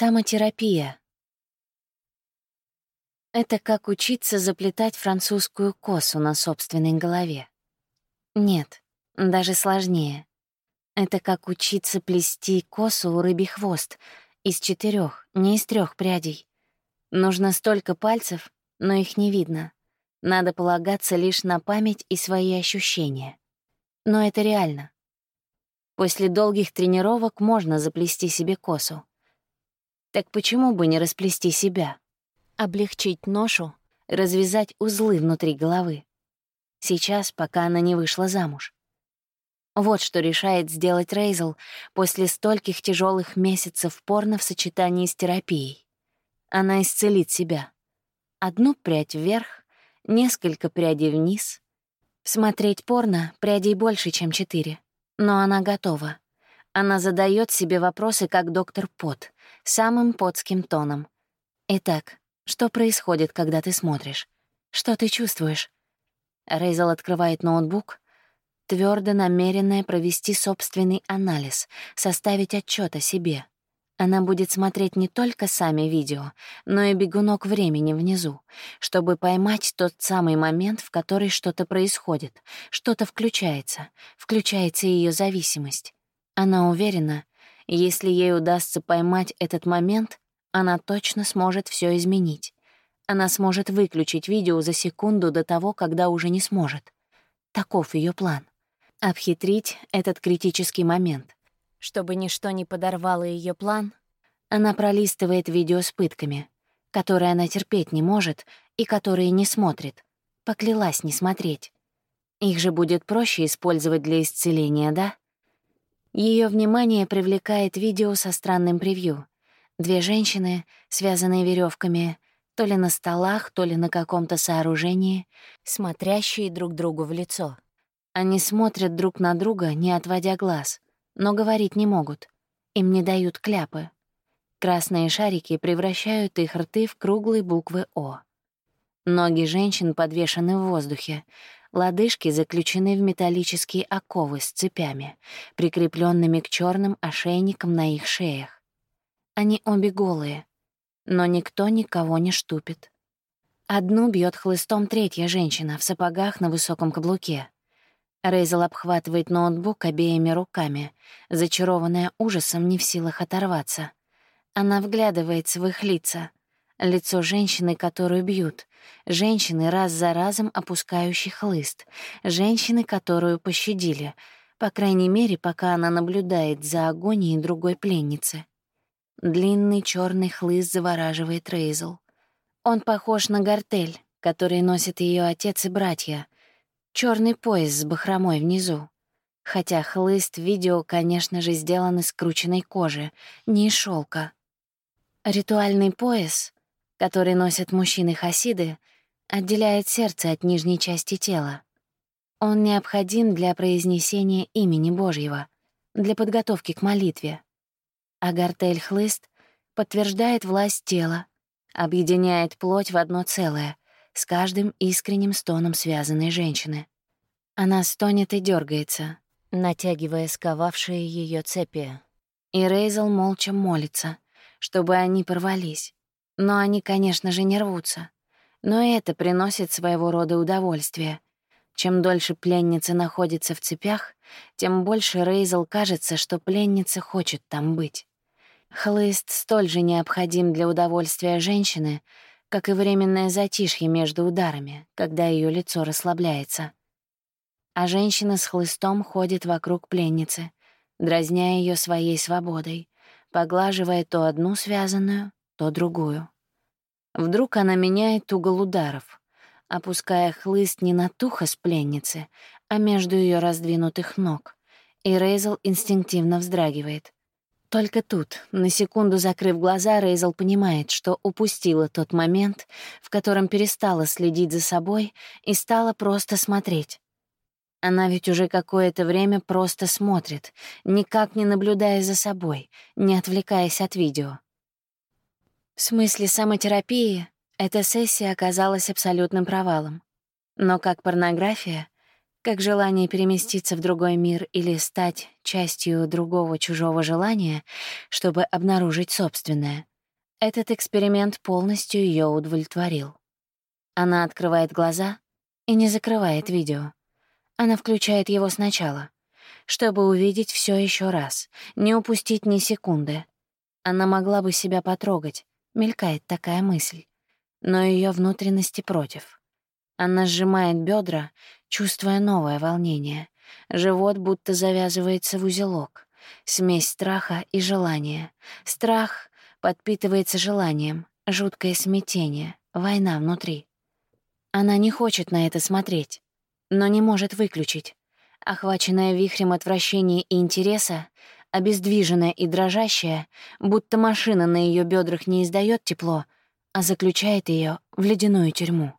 Самотерапия. Это как учиться заплетать французскую косу на собственной голове. Нет, даже сложнее. Это как учиться плести косу у рыбий хвост из четырех, не из трех прядей. Нужно столько пальцев, но их не видно. Надо полагаться лишь на память и свои ощущения. Но это реально. После долгих тренировок можно заплести себе косу. Так почему бы не расплести себя? Облегчить ношу, развязать узлы внутри головы. Сейчас, пока она не вышла замуж. Вот что решает сделать Рейзел после стольких тяжелых месяцев порно в сочетании с терапией. Она исцелит себя. Одну прядь вверх, несколько прядей вниз. Смотреть порно прядей больше, чем четыре. Но она готова. Она задает себе вопросы, как доктор Пот, самым потским тоном. «Итак, что происходит, когда ты смотришь? Что ты чувствуешь?» Рейзел открывает ноутбук, твердо намеренная провести собственный анализ, составить отчет о себе. Она будет смотреть не только сами видео, но и бегунок времени внизу, чтобы поймать тот самый момент, в который что-то происходит, что-то включается, включается ее зависимость. Она уверена, если ей удастся поймать этот момент, она точно сможет все изменить. Она сможет выключить видео за секунду до того, когда уже не сможет. Таков ее план. Обхитрить этот критический момент. Чтобы ничто не подорвало ее план, она пролистывает видео с пытками, которые она терпеть не может и которые не смотрит. Поклялась не смотреть. Их же будет проще использовать для исцеления, да? Ее внимание привлекает видео со странным превью. Две женщины, связанные веревками, то ли на столах, то ли на каком-то сооружении, смотрящие друг другу в лицо. Они смотрят друг на друга, не отводя глаз, но говорить не могут. Им не дают кляпы. Красные шарики превращают их рты в круглые буквы «О». Ноги женщин подвешены в воздухе, Лодыжки заключены в металлические оковы с цепями, прикрепленными к черным ошейникам на их шеях. Они обе голые, но никто никого не штупит. Одну бьет хлыстом третья женщина в сапогах на высоком каблуке. Рейзел обхватывает ноутбук обеими руками, зачарованная ужасом, не в силах оторваться. Она вглядывается в их лица. Лицо женщины, которую бьют, женщины, раз за разом опускающей хлыст, женщины, которую пощадили, по крайней мере, пока она наблюдает за агонией другой пленницы. Длинный черный хлыст завораживает Рейзел. Он похож на гортель, который носит ее отец и братья. Черный пояс с бахромой внизу. Хотя хлыст в видео, конечно же, сделан из скрученной кожи, не из шелка. Ритуальный пояс который носят мужчины-хасиды, отделяет сердце от нижней части тела. Он необходим для произнесения имени Божьего, для подготовки к молитве. А гортель-хлыст подтверждает власть тела, объединяет плоть в одно целое, с каждым искренним стоном связанной женщины. Она стонет и дергается, натягивая сковавшие ее цепи. И Рейзел молча молится, чтобы они порвались. Но они, конечно же, не рвутся. Но это приносит своего рода удовольствие. Чем дольше пленница находится в цепях, тем больше Рейзел кажется, что пленница хочет там быть. Хлыст столь же необходим для удовольствия женщины, как и временное затишье между ударами, когда ее лицо расслабляется. А женщина с хлыстом ходит вокруг пленницы, дразня ее своей свободой, поглаживая то одну связанную, то другую. Вдруг она меняет угол ударов, опуская хлыст не на тухо с пленницы, а между ее раздвинутых ног, и Рейзел инстинктивно вздрагивает. Только тут, на секунду закрыв глаза, Рейзел понимает, что упустила тот момент, в котором перестала следить за собой и стала просто смотреть. Она ведь уже какое-то время просто смотрит, никак не наблюдая за собой, не отвлекаясь от видео. В смысле самотерапии эта сессия оказалась абсолютным провалом. Но как порнография, как желание переместиться в другой мир или стать частью другого чужого желания, чтобы обнаружить собственное, Этот эксперимент полностью ее удовлетворил. Она открывает глаза и не закрывает видео. Она включает его сначала, чтобы увидеть все еще раз, не упустить ни секунды. Она могла бы себя потрогать, мелькает такая мысль, но ее внутренности против. Она сжимает бедра, чувствуя новое волнение. Живот будто завязывается в узелок. Смесь страха и желания. Страх подпитывается желанием, жуткое смятение, война внутри. Она не хочет на это смотреть, но не может выключить. Охваченная вихрем отвращения и интереса, обездвиженная и дрожащая, будто машина на ее бедрах не издает тепло, а заключает ее в ледяную тюрьму.